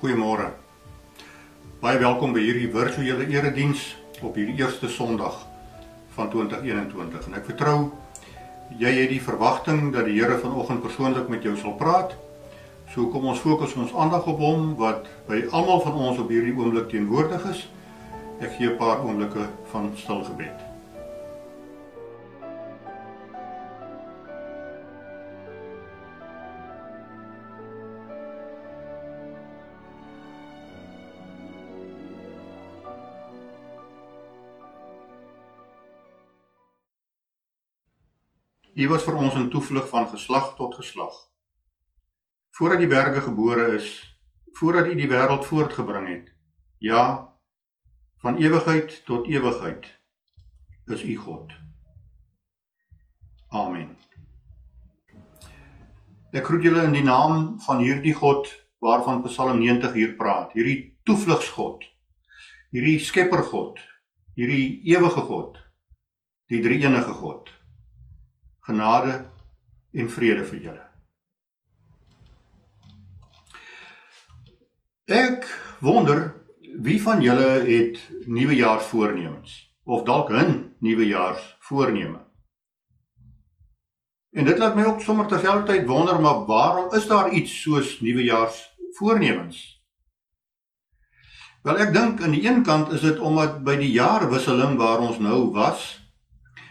Goeiemôre. Baie welkom by hierdie virtuele erediens op hierdie eerste Sondag van 2021. En ek vertrou jy het die verwagting dat die Here vanoggend persoonlik met jou sal praat. So kom ons fokus ons aandag op hom wat by almal van ons op hierdie oomblik teenwoordig is. Ek gee 'n paar oomblikke van stil gebed. U was vir ons 'n toevlug van geslag tot geslag. Voordat die berge gebore is, voordat U die wêreld voortgebring het. Ja, van ewigheid tot ewigheid is U God. Amen. Ek groet julle in die naam van hierdie God waarvan Psalm 90 hier praat. Hierdie toevlugsgod. Hierdie skeppergod. Hierdie ewige God. Die drie-enige God genade en vrede vir julle. Ek wonder wie van julle het nuwejaarsvoornemens of dalk 'n nuwejaarsvoorneme. En dit laat my ook sommer terselfdertyd wonder maar waarom is daar iets soos nuwejaarsvoornemens? Wel ek dink aan die een kant is dit omdat by die jaarwisseling waar ons nou was,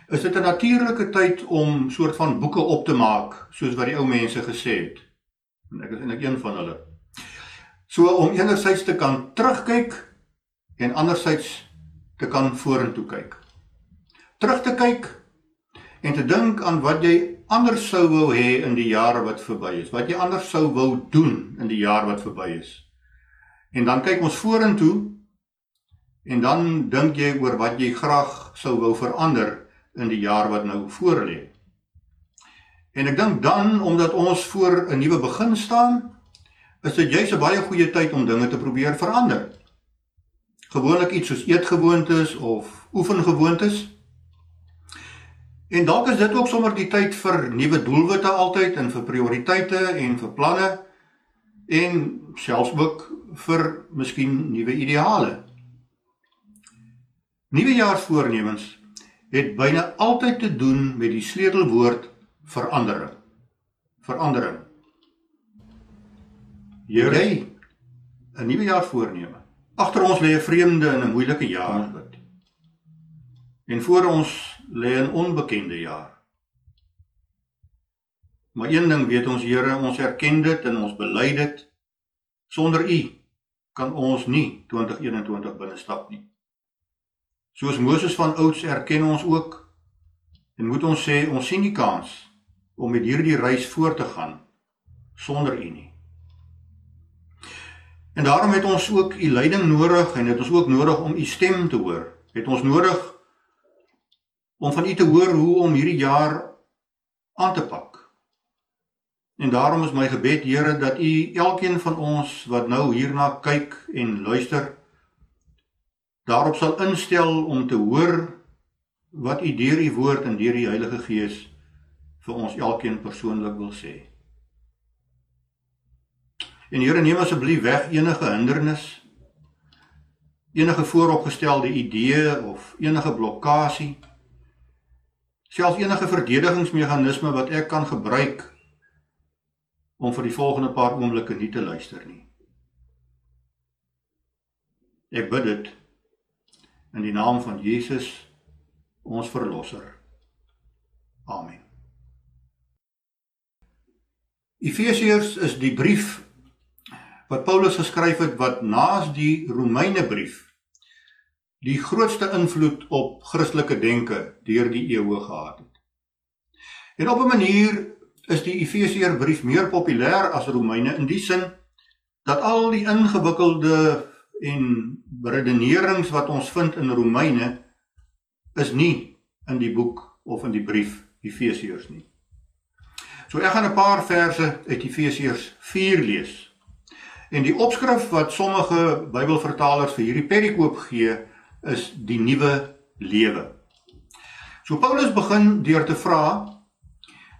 is dit 'n natuurlike tyd om soort van boeke op te maak, soos wat die ou mense gesê het. En ek is eintlik een van hulle. So om enerzijds te kan terugkyk en anderzijds te kan vorentoe kyk. Terug te kyk en te dink aan wat jy anders sou wou hê in die jare wat verby is, wat jy anders sou wou doen in die jaar wat verby is. En dan kyk ons vorentoe en dan dink jy oor wat jy graag sou wou verander in die jaar wat nou voorlê. En ek dink dan omdat ons voor 'n nuwe begin staan, is dit juis 'n baie goeie tyd om dinge te probeer verander. Gewoonlik iets soos eetgewoontes of oefengewoontes. En dalk is dit ook sommer die tyd vir nuwe doelwitte altyd en vir prioriteite en vir planne en selfs ook vir miskien nuwe ideale. Nuwejaarsvoornemens het byna altyd te doen met die sleutelwoord verandering. Verandering. Jy 'n nuwe jaar voorneme. Agter ons lê 'n vreemde en 'n moeilike jaar bid. En voor ons lê 'n onbekende jaar. Maar een ding weet ons Here, ons erken dit en ons bely dit. Sonder U kan ons nie 2021 binne stap nie. Soos Moses van ouds erken ons ook en moet ons sê ons sien nie kans om met hierdie reis voort te gaan sonder U nie. En daarom het ons ook U leiding nodig en het ons ook nodig om U stem te hoor. Het ons nodig om van U te hoor hoe om hierdie jaar aan te pak. En daarom is my gebed Here dat U elkeen van ons wat nou hierna kyk en luister daarop sal instel om te hoor wat u deur u woord en deur die Heilige Gees vir ons elkeen persoonlik wil sê. En Here neem asseblief weg enige hindernis, enige vooropgestelde idee of enige blokkade, selfs enige verdedigingsmeganisme wat ek kan gebruik om vir die volgende paar oomblikke nie te luister nie. Ek bid dit in die naam van Jesus ons verlosser. Amen. Efesiërs is die brief wat Paulus geskryf het wat naas die Romeine brief die grootste invloed op Christelike denke deur die eeue gehad het. En op 'n manier is die Efesiërs brief meer populêr as Romeine in die sin dat al die ingewikkelde en redenerings wat ons vind in Romeine is nie in die boek of in die brief Efesiërs nie. So ek gaan 'n paar verse uit Efesiërs 4 lees. En die opskrif wat sommige Bybelvertalers vir hierdie perikoop gee is die nuwe lewe. So Paulus begin deur te vra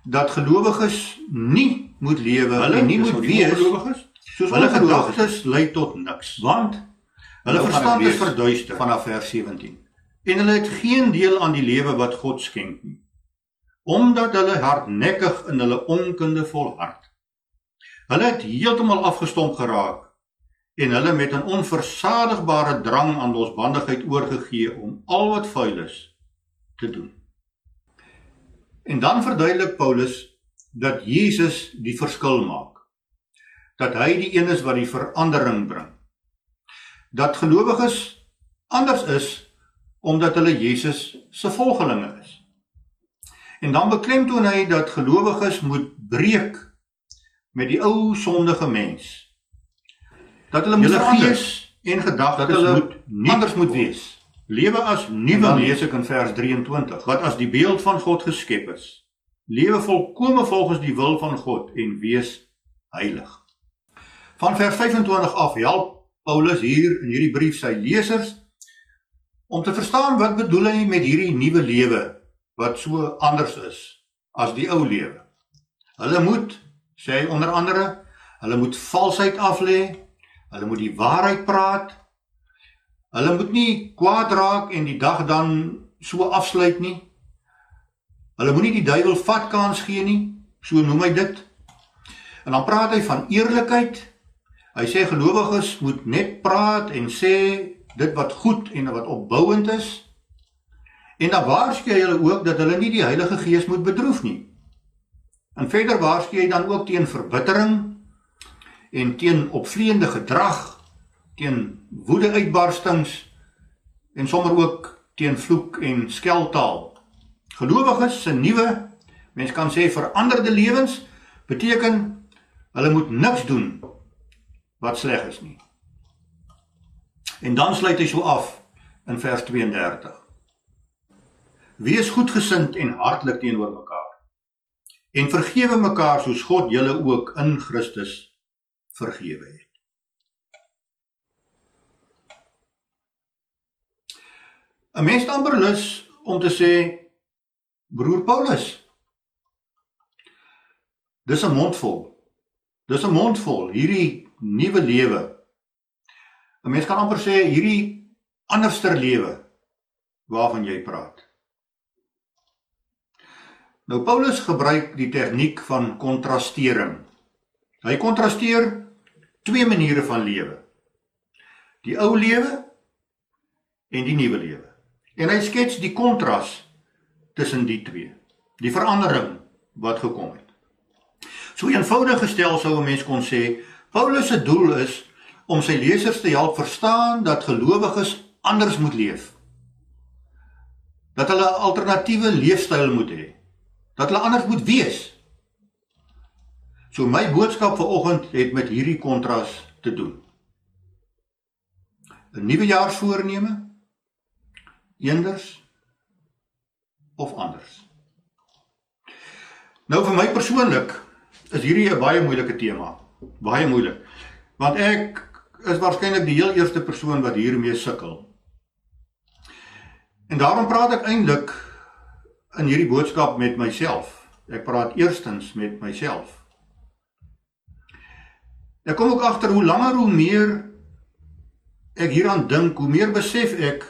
dat gelowiges nie moet lewe hulle nie moet wees gelowiges Soos hulle gedagtes lei tot niks, want hulle verstand is verduister vanaf vers 17. en hulle het geen deel aan die lewe wat God skenk nie. Omdat hulle hardnekkig in hulle onkunde volhard. Hulle het heeltemal afgestomp geraak en hulle met 'n onversadigbare drang aan losbandigheid oorgegee om al wat vuil is te doen. En dan verduidelik Paulus dat Jesus die verskil maak. Dat hy die een is wat die verandering bring. Dat gelowiges anders is omdat hulle Jesus se volgelinge is. En dan beklemtoon hy dat gelowiges moet breek met die ou sondige mens. Dat hulle moet gees en gedagtes moet nie anders moet wees. Lewe as nuwe mense in vers 23 wat as die beeld van God geskep is. Lewe volkome volgens die wil van God en wees heilig. Van vers 25 af help Paulus hier in hierdie brief sy lesers om te verstaan wat bedoel hy met hierdie nuwe lewe wat so anders is as die ou lewe. Hulle moet sê hy onder andere, hulle moet valsheid aflê, hulle moet die waarheid praat. Hulle moet nie kwaad raak en die dag dan so afsluit nie. Hulle moenie die duiwel vat kans gee nie, so noem hy dit. En dan praat hy van eerlikheid. Hy sê gelowiges moet net praat en sê dit wat goed en wat opbouend is. En dan waarsku hy hulle ook dat hulle nie die Heilige Gees moet bedroef nie. En verder waarsku hy dan ook teen verbittering en teen opvleende gedrag, teen woedeuitbarstings en sommer ook teen vloek en skeltaal. Gelowiges se nuwe mens kan sê veranderde lewens beteken hulle moet niks doen wat sleg is nie. En dan sluit hy so af in vers 32. Wees goedgesind en hartlik teenoor mekaar en vergewe mekaar soos God julle ook in Christus vergewe het. Een mens amper lus om te sê broer Paulus. Dis 'n mondvol. Dis 'n mondvol hierdie nuwe lewe. 'n Mens kan amper sê hierdie anderster lewe waarvan jy praat. Nou Paulus gebruik die tegniek van kontrastering. Hy kontrasteer twee maniere van lewe. Die ou lewe en die nuwe lewe. En hy skets die kontras tussen die twee. Die verandering wat gekom het. So eenvoudig gestel sou 'n mens kon sê, Paulus se doel is om sy lesers te help verstaan dat gelowiges anders moet leef. Dat hulle 'n alternatiewe leefstyl moet hê dat hulle anders moet wees. So my boodskap vanoggend het met hierdie kontras te doen. 'n Nuwe jaarsvoorneme eenders of anders. Nou vir my persoonlik is hierdie 'n baie moeilike tema, baie moeilik. Want ek is waarskynlik die heel eerste persoon wat hiermee sukkel. En daarom praat ek eintlik in hierdie boodskap met myself. Ek praat eerstens met myself. Ek kom ook agter hoe langer hoe meer ek hieraan dink, hoe meer besef ek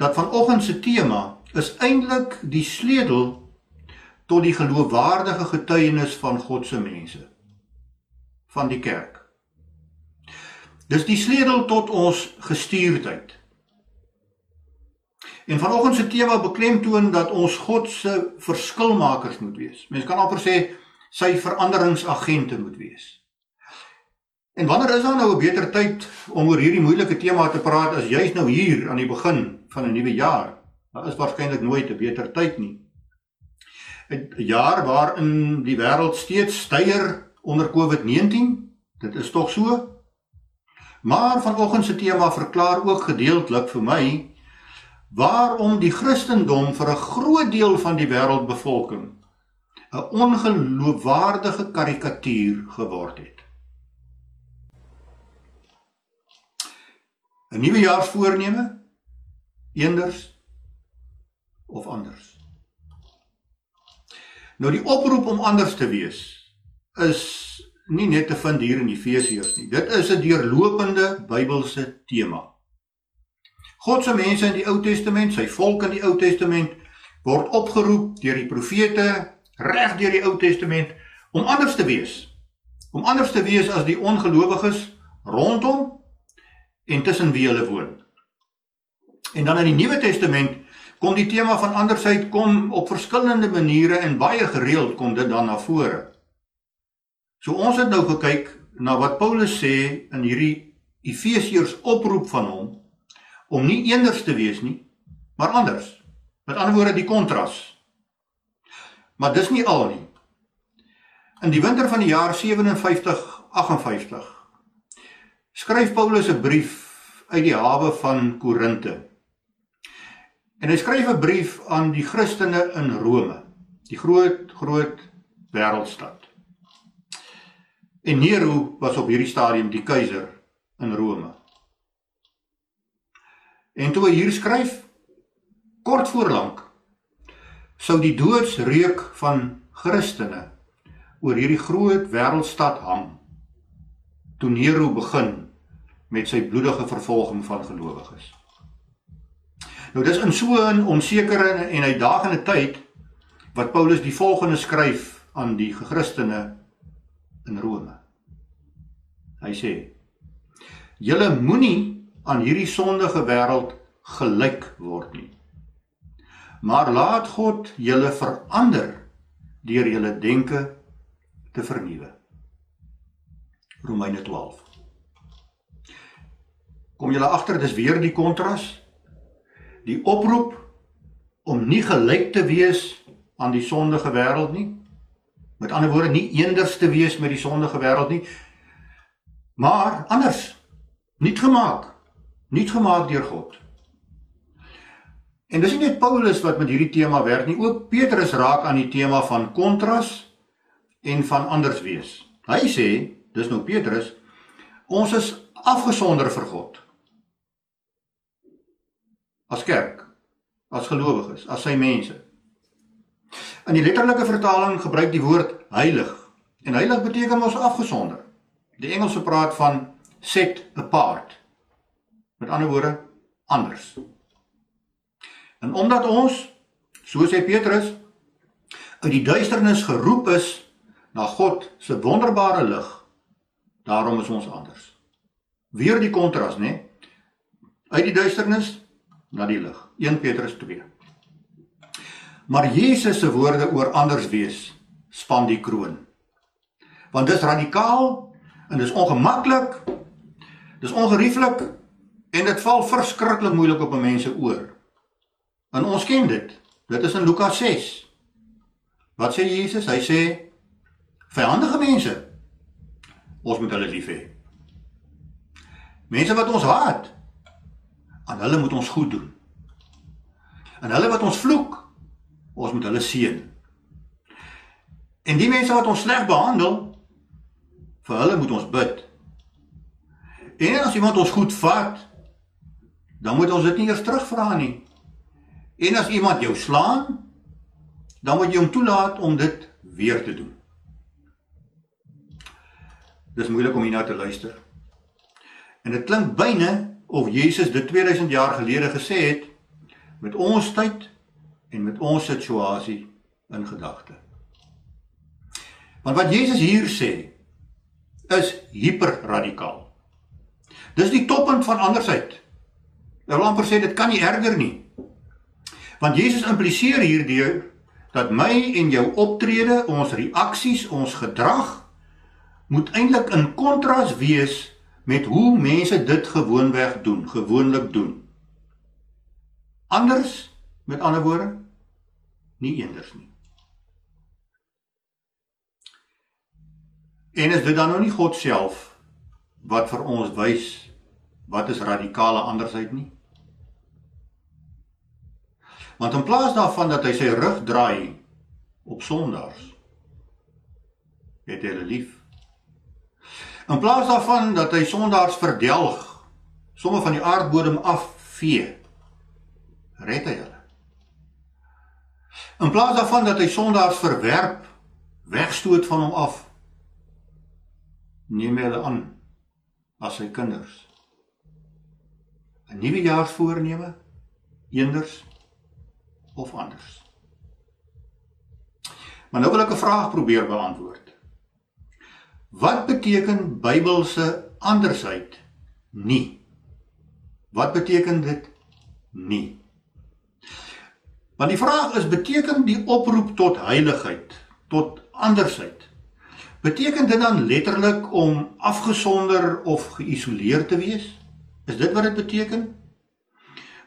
dat vanoggend se tema is eintlik die sleutel tot die geloofwaardige getuienis van God se mense van die kerk. Dis die sleutel tot ons gestuurdheid. En vanoggend se tema beklemtoon dat ons God se verskilmakers moet wees. Mense kan amper sê sy veranderingsagente moet wees. En wanneer is daar nou 'n beter tyd om oor hierdie moeilike tema te praat as juis nou hier aan die begin van 'n nuwe jaar? Daar is waarskynlik nooit 'n beter tyd nie. 'n Jaar waarin die wêreld steeds styer onder COVID-19. Dit is tog so. Maar vanoggend se tema verklaar ook gedeeltelik vir my waarom die Christendom vir 'n groot deel van die wêreldbevolking 'n ongeloofwaardige karikatuur geword het. 'n Nuwe jaarsvoorneme eenders of anders. Nou die oproep om anders te wees is nie net te vind hier in Efesiërs nie. Dit is 'n deurlopende Bybelse tema. God se mense in die Ou Testament, sy volk in die Ou Testament word opgeroep deur die profete reg deur die Ou Testament om anders te wees. Om anders te wees as die ongelowiges rondom en tussen wie hulle woon. En dan in die Nuwe Testament kom die tema van andersheid kom op verskillende maniere en baie gereeld kom dit dan na vore. So ons het nou gekyk na wat Paulus sê in hierdie Efesiërs oproep van hom om nie eenders te wees nie, maar anders. Met ander woorde die kontras. Maar dis nie al nie. In die winter van die jaar 57-58 skryf Paulus 'n brief uit die hawe van Korinte. En hy skryf 'n brief aan die Christene in Rome, die groot groot wêreldstad. En Nero was op hierdie stadium die keiser in Rome. En toe hy hier skryf kort voorlank sou die doodsreuk van Christene oor hierdie groot wêreldstad hang. Toe Nero begin met sy bloedige vervolging van gelowiges. Nou dis in so 'n onsekere en uitdagende tyd wat Paulus die volgende skryf aan die Christene in Rome. Hy sê: "Julle moenie aan hierdie sondige wêreld gelyk word nie. Maar laat God julle verander deur julle denke te vernuwe." Romeine 12. Kom julle agter dis weer die kontras? Die oproep om nie gelyk te wees aan die sondige wêreld nie. Met ander woorde nie eenders te wees met die sondige wêreld nie, maar anders. Nuut gemaak. Nuut gemaak deur God. En dis nie net Paulus wat met hierdie tema werk nie, ook Petrus raak aan die tema van kontras en van anders wees. Hy sê, dis nou Petrus, ons is afgesonder vir God. As kerk, as gelowiges, as sy mense. In die letterlike vertaling gebruik die woord heilig. En heilig beteken mos afgesonder. Die Engelse praat van set apart. Met ander woorde, anders. En omdat ons, so sê Petrus, uit die duisternis geroep is na God se wonderbare lig, daarom is ons anders. Weer die kontras, né? Uit die duisternis na die lig. 1 Petrus 2. Maar Jesus se woorde oor anders wees span die kroon. Want dis radikaal en dis ongemaklik. Dis ongerieflik en dit val verskriklik moeilik op 'n mens se oor. En ons ken dit. Dit is in Lukas 6. Wat sê Jesus? Hy sê vyandige mense ons moet hulle lief hê. Mense wat ons haat, aan hulle moet ons goed doen. En hulle wat ons vloek, ons moet hulle seën. En die mense wat ons sleg behandel, vir hulle moet ons bid. En as iemand ons goed vat, dan moet ons dit nie eers terugvra nie. En as iemand jou slaan, dan moet jy hom toelaat om dit weer te doen. Dis moeilik om hierna te luister. En dit klink byna of Jesus dit 2000 jaar gelede gesê het met ons tyd en met ons situasie in gedagte. Want wat Jesus hier sê is hiperradikaal. Dis die toppunt van andersheid. Ek wil amper sê dit kan nie erger nie. Want Jesus impliseer hierdeur dat my en jou optrede, ons reaksies, ons gedrag moet eintlik in kontras wees met hoe mense dit gewoonweg doen, gewoonlik doen. Anders, met ander woorde, nie eenders nie. En is dit dan nou nie God self wat vir ons wys wat is radikale andersheid nie? Want in plaas daarvan dat hy sy rug draai op sondaars, het hy hulle lief. In plaas daarvan dat hy sondaars verdelg, somme van die aardbodem afvee, red hy hulle. In plaas daarvan dat hy sondaars verwerp, wegstoot van hom af, neem hy hulle aan as sy kinders. 'n Nuwe jaarsvoorneme eenders of anders. Maar nou wil ek 'n vraag probeer beantwoord. Wat beteken Bybelse andersheid nie? Wat beteken dit nie? Want die vraag is beteken die oproep tot heiligheid, tot andersheid. Beteken dit dan letterlik om afgesonder of geïsoleer te wees? Is dit wat dit beteken?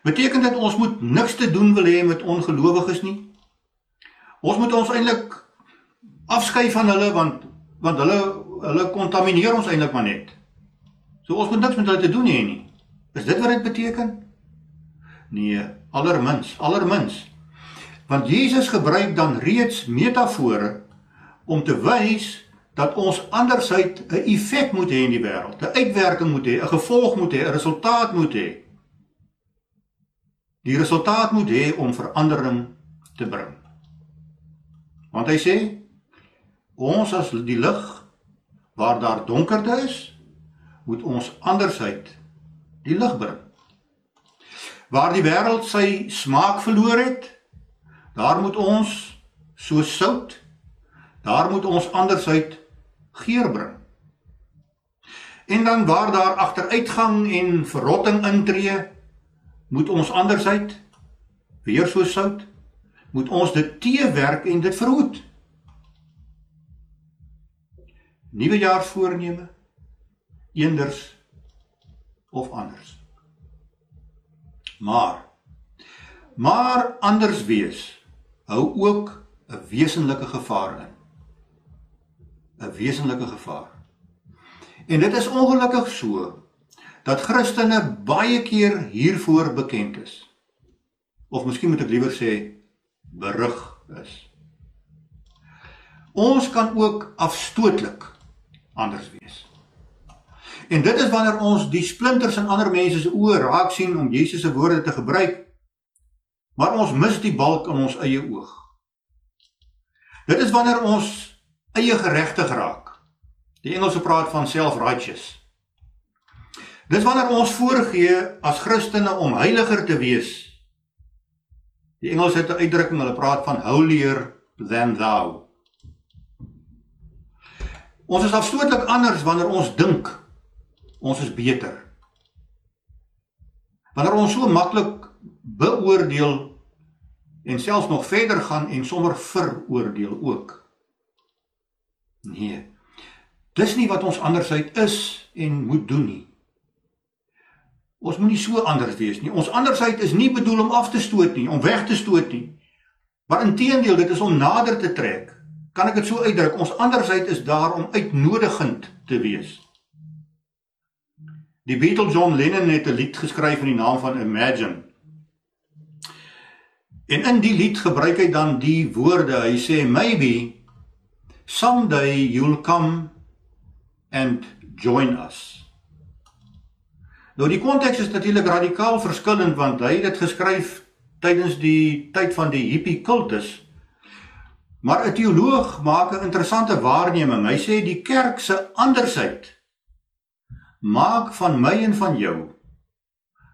Beteken dit ons moet niks te doen wil hê met ongelowiges nie? Ons moet ons eintlik afskei van hulle want want hulle hulle kontamineer ons eintlik maar net. So ons moet niks met hulle te doen hê nie. Is dit wat dit beteken? Nee, allermins, allermins. Want Jesus gebruik dan reeds metafore om te wys dat ons andersheid 'n effek moet hê in die wêreld, 'n uitwerking moet hê, 'n gevolg moet hê, 'n resultaat moet hê. Die resultaat moet hê om verandering te bring. Want hy sê ons as die lig waar daar donkerte is, moet ons andersheid die lig bring. Waar die wêreld sy smaak verloor het, daar moet ons so sout, daar moet ons andersheid geur bring. En dan waar daar agteruitgang en verrotting intree, moet ons andersheid weer so sout, moet ons dit teewerk en dit verhoed. Nuwe jaar voorneme eenders of anders. Maar maar anders wees hou ook 'n wesenlike gevaar in. 'n wesenlike gevaar. En dit is ongelukkig so dat Christene baie keer hiervoor bekend is. Of miskien moet ek liewer sê berig is. Ons kan ook afstootlik anders wees. En dit is wanneer ons die splinters in ander mense se oë raak sien om Jesus se woorde te gebruik, maar ons mis die balk in ons eie oog. Dit is wanneer ons eie geregtig raak. Die Engelse praat van self-righteous. Dis wanneer ons voorgee as Christene om heiliger te wees. Die Engels het 'n uitdrukking, hulle praat van holier than thou. Ons is afstootlik anders wanneer ons dink ons is beter. Wanneer ons so maklik beoordeel en selfs nog verder gaan en sommer veroordeel ook. Nee. Dis nie wat ons andersheid is en moet doen nie. Ons moenie so anders wees nie. Ons andersheid is nie bedoel om af te stoot nie, om weg te stoot nie. Maar inteendeel, dit is om nader te trek. Kan ek dit so uitdruk? Ons andersheid is daar om uitnodigend te wees. Die Beatle John Lennon het 'n lied geskryf in die naam van Imagine. En in die lied gebruik hy dan die woorde. Hy sê maybe someday you'll come and join us. Nou die konteks is natuurlik radikaal verskillend want hy het dit geskryf tydens die tyd van die hippie kultus. Maar 'n teoloog maak 'n interessante waarneming. Hy sê die kerk se andersheid maak van my en van jou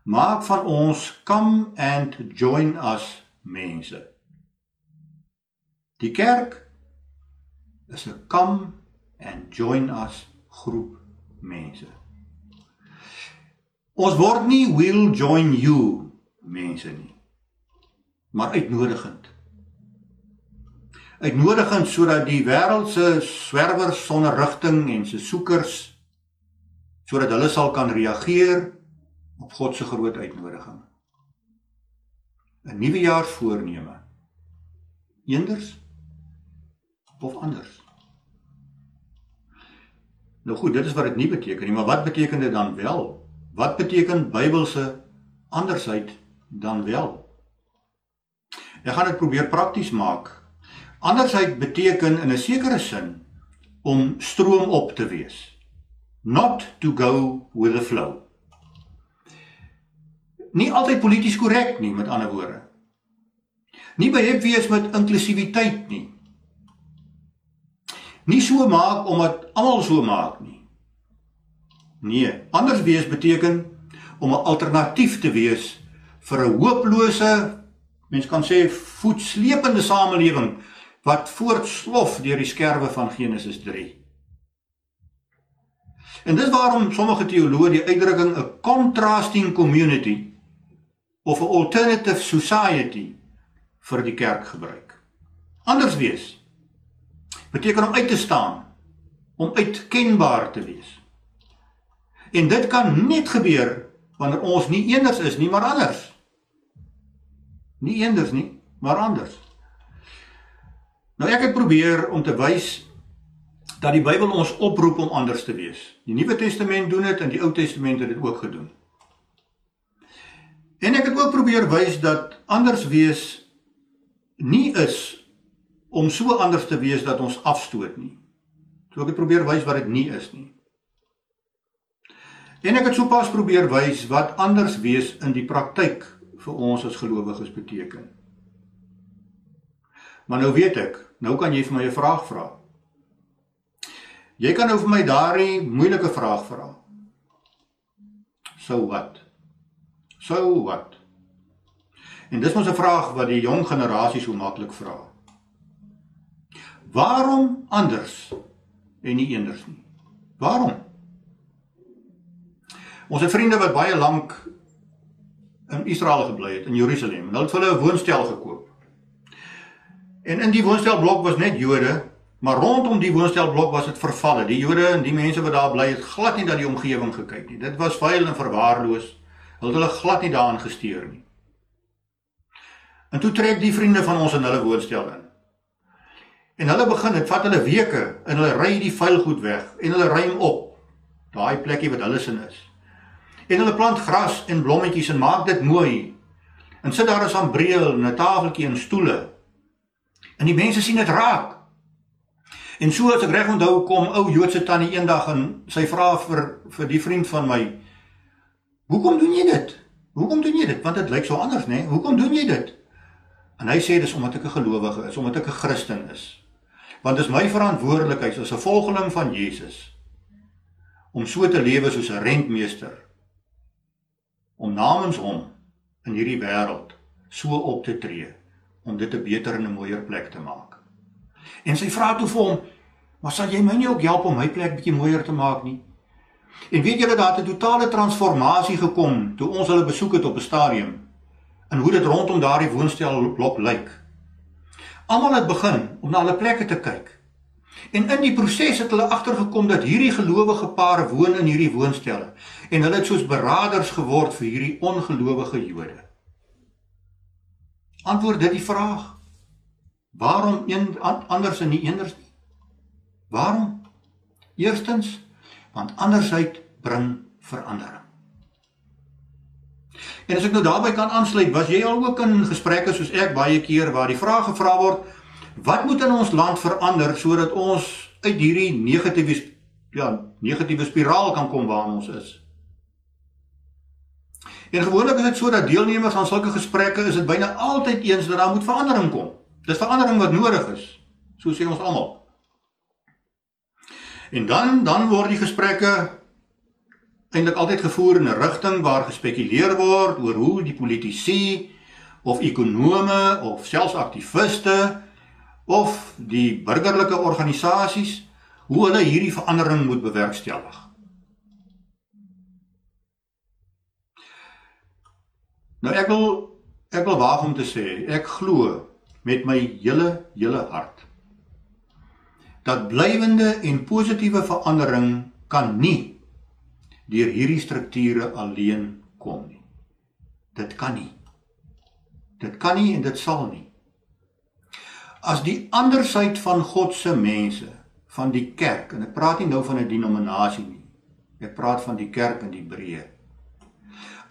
maak van ons come and join us mense. Die kerk is 'n come and join us groep mense. Ons word nie will join you mense nie. Maar uitnodigend. Uitnodigend sodat die wêreld se swerwers sonder rigting en se soekers sodat hulle sal kan reageer op God se groot uitnodiging. 'n Nuwe jaar voorneme. Eenders of anders. Nou goed, dit is wat dit nie beteken nie, maar wat beteken dit dan wel? Wat beteken Bybelse andersheid dan wel? Ek gaan dit probeer prakties maak. Andersheid beteken in 'n sekere sin om stroom op te wees. Not to go with the flow. Nie altyd polities korrek nie, met ander woorde. Nie behep wees met inklusiwiteit nie. Nie so maak omdat almal so maak nie. Nee, anders wees beteken om 'n alternatief te wees vir 'n hooplose, mens kan sê voetsleepende samelewing wat voortslof deur die skerwe van Genesis 3. En dis waarom sommige teoloë die uitdrukking 'n contrasting community of 'n alternative society vir die kerk gebruik. Anders wees beteken om uit te staan, om uitkenbaar te wees. En dit kan net gebeur wanneer ons nie eenders is nie, maar anders. Nie eenders nie, maar anders. Nou ek het probeer om te wys dat die Bybel ons oproep om anders te wees. Die Nuwe Testament doen dit en die Ou Testament het dit ook gedoen. En ek het ook probeer wys dat anders wees nie is om so anders te wees dat ons afstoot nie. So ek het probeer wys wat dit nie is nie. En ek het sopas probeer wys wat anders wees in die praktyk vir ons as gelowiges beteken. Maar nou weet ek, nou kan jy vir my 'n vraag vra. Jy kan nou vir my daardie moeilike vraag vra. So wat? So wat? En dis mos 'n vraag wat die jong generasie so maklik vra. Waarom anders en nie eenders nie? Waarom? Ons het vriende wat baie lank in Israel gebly het in Jerusalem hulle het vir hulle 'n woonstel gekoop. En in die woonstelblok was net Jode, maar rondom die woonstelblok was dit vervalle. Die Jode en die mense wat daar bly het glad nie na die omgewing gekyk nie. Dit was vuil en verwaarloos. Hulle het hulle glad nie daaraan gesteer nie. En toe trek die vriende van ons in hulle woonstel in. En hulle begin, dit vat hulle weke en hulle ry die vuil goed weg en hulle ruim op daai plekkie wat hulle sin is. En hulle plant gras en blommetjies en maak dit mooi. En sit daar 'n sambreel en 'n tafeltjie en stoele En die mense sien dit raak. En so as ek reg onthou kom ou Joodse tannie eendag en sy vra vir vir die vriend van my: "Hoekom doen jy dit? Hoekom doen jy dit? Want dit lyk so anders, né? Nee? Hoekom doen jy dit?" En hy sê dis omdat ek 'n gelowige is, omdat ek 'n Christen is. Want dit is my verantwoordelikheid as 'n volgeling van Jesus om so te lewe soos 'n rentmeester om namens hom in hierdie wêreld so op te tree om dit 'n beter en 'n mooier plek te maak. En sy vra toe vir hom: "Maar sal jy my nie ook help om my plek bietjie mooier te maak nie?" En weet julle dat 'n totale transformasie gekom toe ons hulle besoek het op 'n stadium en hoe dit rondom daardie woonstel blok lyk. Almal het begin om na hulle plekke te kyk. En in die proses het hulle agtergekom dat hierdie gelowige paar woon in hierdie woonstelle en hulle het soos beraders geword vir hierdie ongelowige Jode. Antwoord dit die vraag. Waarom een anders en nie eenders nie? Waarom? Eerstens, want andersheid bring verandering. En as ek nou daarbey kan aansluit, was jy al ook in gesprekke soos ek baie keer waar die vraag gevra word, wat moet in ons land verander sodat ons uit hierdie negatiewe ja, negatiewe spiraal kan kom waar ons is? En gewoonlik is dit so dat deelnemers aan sulke gesprekke is dit byna altyd eens dat daar moet verandering kom. Dis verandering wat nodig is, so sê ons almal. En dan dan word die gesprekke eintlik altyd gevoer in 'n rigting waar gespekuleer word oor hoe die politici of ekonome of selfs aktiviste of die burgerlike organisasies hoe hulle hierdie verandering moet bewerkstellig. Nou ek wil ek wil waag om te sê, ek glo met my hele hele hart dat blywende en positiewe verandering kan nie deur hierdie strukture alleen kom nie. Dit kan nie. Dit kan nie en dit sal nie. As die ander syd van God se mense, van die kerk en ek praat nie nou van 'n denominasie nie. Ek praat van die kerk in die breë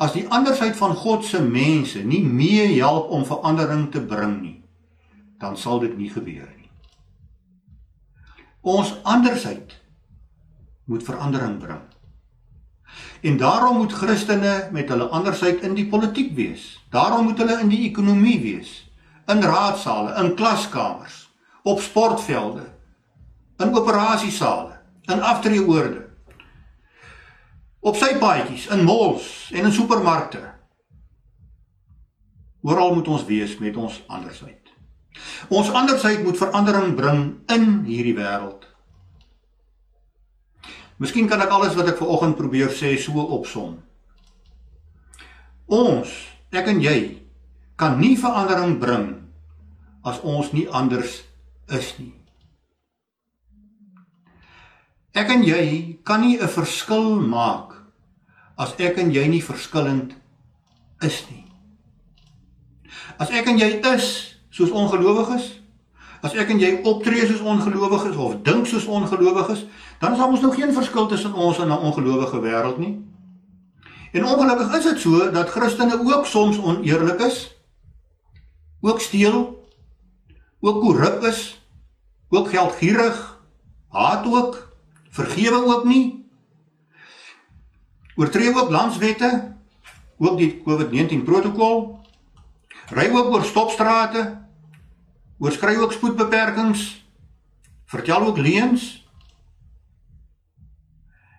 as die andersheid van God se mense nie mee help om verandering te bring nie, dan sal dit nie gebeur nie. Ons andersheid moet verandering bring. En daarom moet Christene met hulle andersheid in die politiek wees. Daarom moet hulle in die ekonomie wees, in raadsale, in klaskamers, op sportvelde, in operasiesale, in aftreeoorde. op sy paadjies, in malls en in supermarkte. Oral moet ons wees met ons andersheid. Ons andersheid moet verandering bring in hierdie wêreld. Miskien kan ek alles wat ek ver oggend probeer sê so opsom. Ons, ek en jy, kan nie verandering bring as ons nie anders is nie. Ek en jy kan nie 'n verskil maak as ek en jy nie verskillend is nie. As ek en jy is soos ongelowiges, as ek en jy optree soos ongelowiges of dink soos ongelowiges, dan is daar mos nou geen verskil tussen ons en 'n ongelowige wêreld nie. En ongelukkig is dit so dat Christene ook soms oneerlik is, ook steel, ook korrup is, ook geldgierig, haat ook vergewe ook nie. Oortree ook landswette, ook die COVID-19 protokol. Ry ook oor stopstrate. Oorskry ook spoedbeperkings. Vertel ook leuns.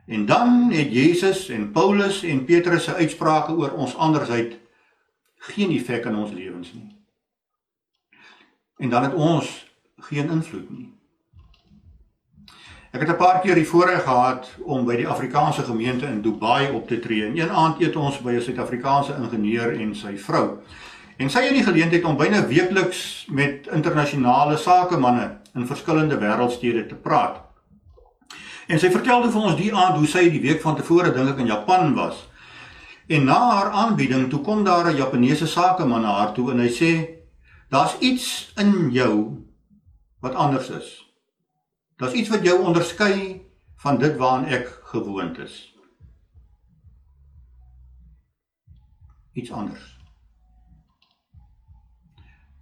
En dan het Jesus en Paulus en Petrus se uitsprake oor ons andersheid geen effek in ons lewens nie. En dan het ons geen invloed nie. Ek het 'n paar keer die voorreg gehad om by die Afrikaanse gemeente in Dubai op te tree. En een aand eet ons by 'n Suid-Afrikaanse ingenieur en sy vrou. En sy het die geleentheid om byna weekliks met internasionale sakemanne in verskillende wêreldstede te praat. En sy vertelde vir ons die aand hoe sy die week van tevore dink ek in Japan was. En na haar aanbieding toe kom daar 'n Japaneese sakeman na haar toe en hy sê: "Daar's iets in jou wat anders is." Daar's iets wat jou onderskei van dit waaraan ek gewoond is. Iets anders.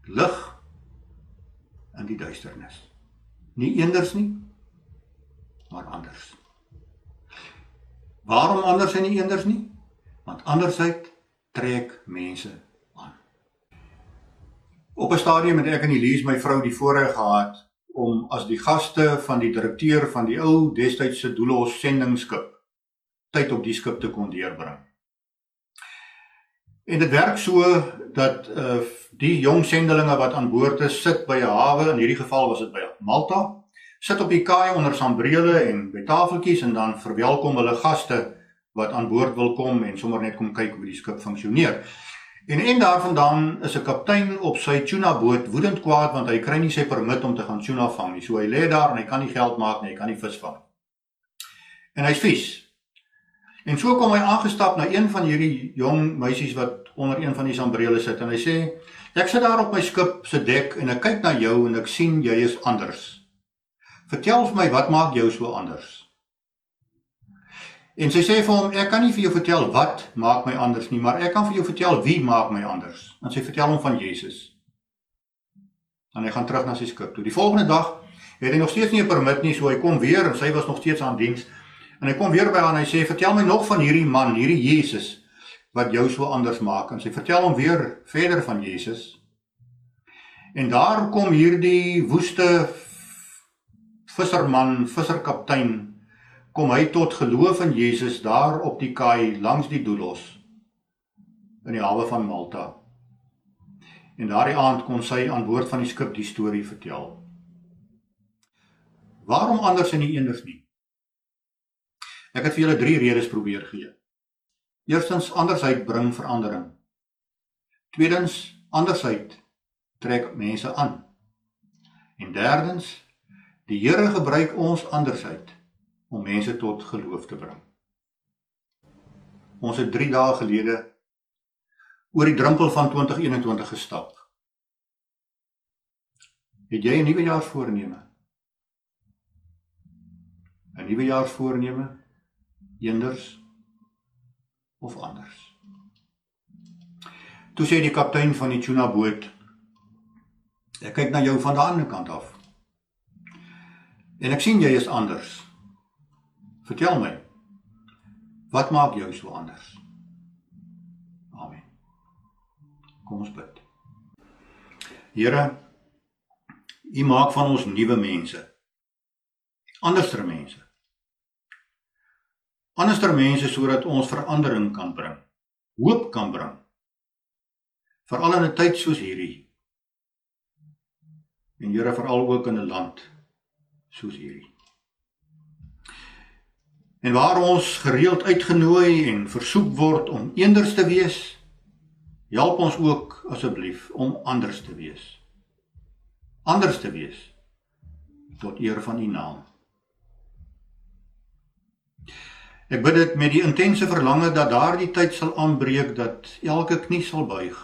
Lig in die duisternis. Nie eenders nie, maar anders. Waarom anders en nie eenders nie? Want andersheid trek mense aan. Op 'n stadium het ek en Elise my vrou die voorreg gehad om as die gaste van die direkteur van die ou destydse Doelos sendingskip tyd op die skip te kon deurbring. En dit werk so dat uh die jong sendelinge wat aan boord is sit by 'n hawe, in hierdie geval was dit by Malta, sit op die kaai onder sambrele en by tafeltjies en dan verwelkom hulle gaste wat aan boord wil kom en sommer net kom kyk hoe die skip funksioneer. En en daarvandaan is 'n kaptein op sy tuna boot woedend kwaad want hy kry nie sy permit om te gaan tuna vang nie. So hy lê daar en hy kan nie geld maak nie, hy kan nie vis vang nie. En hy's vies. En so kom hy aangestap na een van hierdie jong meisies wat onder een van die sambrele sit en hy sê: "Ek sit daar op my skip se dek en ek kyk na jou en ek sien jy is anders. Vertel vir my wat maak jou so anders?" En sy sê vir hom, ek kan nie vir jou vertel wat maak my anders nie, maar ek kan vir jou vertel wie maak my anders. En sy vertel hom van Jesus. En hy gaan terug na sy skip toe. Die volgende dag het hy nog steeds nie 'n permit nie, so hy kom weer en sy was nog steeds aan diens. En hy kom weer by haar en hy sê, "Vertel my nog van hierdie man, hierdie Jesus wat jou so anders maak." En sy vertel hom weer verder van Jesus. En daar kom hierdie woeste visserman, visserkaptein kom hy tot geloof in Jesus daar op die kaai langs die Doelos in die hawe van Malta. En daardie aand kon sy aan boord van die skip die storie vertel. Waarom anders en nie eenders nie? Ek het vir julle drie redes probeer gee. Eerstens andersheid bring verandering. Tweedens andersheid trek mense aan. En derdens die Here gebruik ons andersheid om mense tot geloof te bring. Ons het 3 dae gelede oor die drempel van 2021 gestap. Het jy 'n nuwe jaarsvoorneme? 'n Nuwe jaarsvoorneme eenders of anders? Toe sê die kaptein van die tuna boot: "Ek kyk na jou van die ander kant af. En ek sien jy is anders." Vertel my. Wat maak jou so anders? Amen. Kom ons bid. Here, U maak van ons nuwe mense. Anderste mense. Anderster mense sodat ons verandering kan bring. Hoop kan bring. Veral in 'n tyd soos hierdie. En Here veral ook in 'n land soos hierdie. En waar ons gereeld uitgenooi en versoek word om eenders te wees, help ons ook asseblief om anders te wees. Anders te wees tot eer van U naam. Ek bid dit met die intense verlange dat daardie tyd sal aanbreek dat elke knie sal buig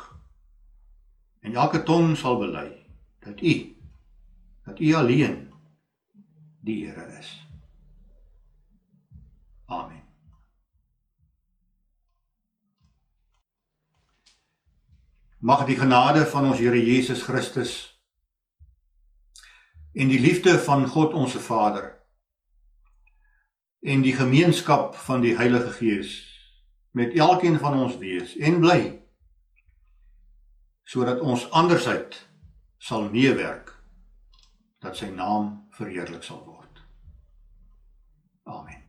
en elke tong sal bely dat U dat U alleen die Here is. Amen. Mag die genade van ons Here Jesus Christus en die liefde van God ons Vader en die gemeenskap van die Heilige Gees met elkeen van ons wees en bly sodat ons andersheid sal meewerk dat sy naam verheerlik sal word. Amen.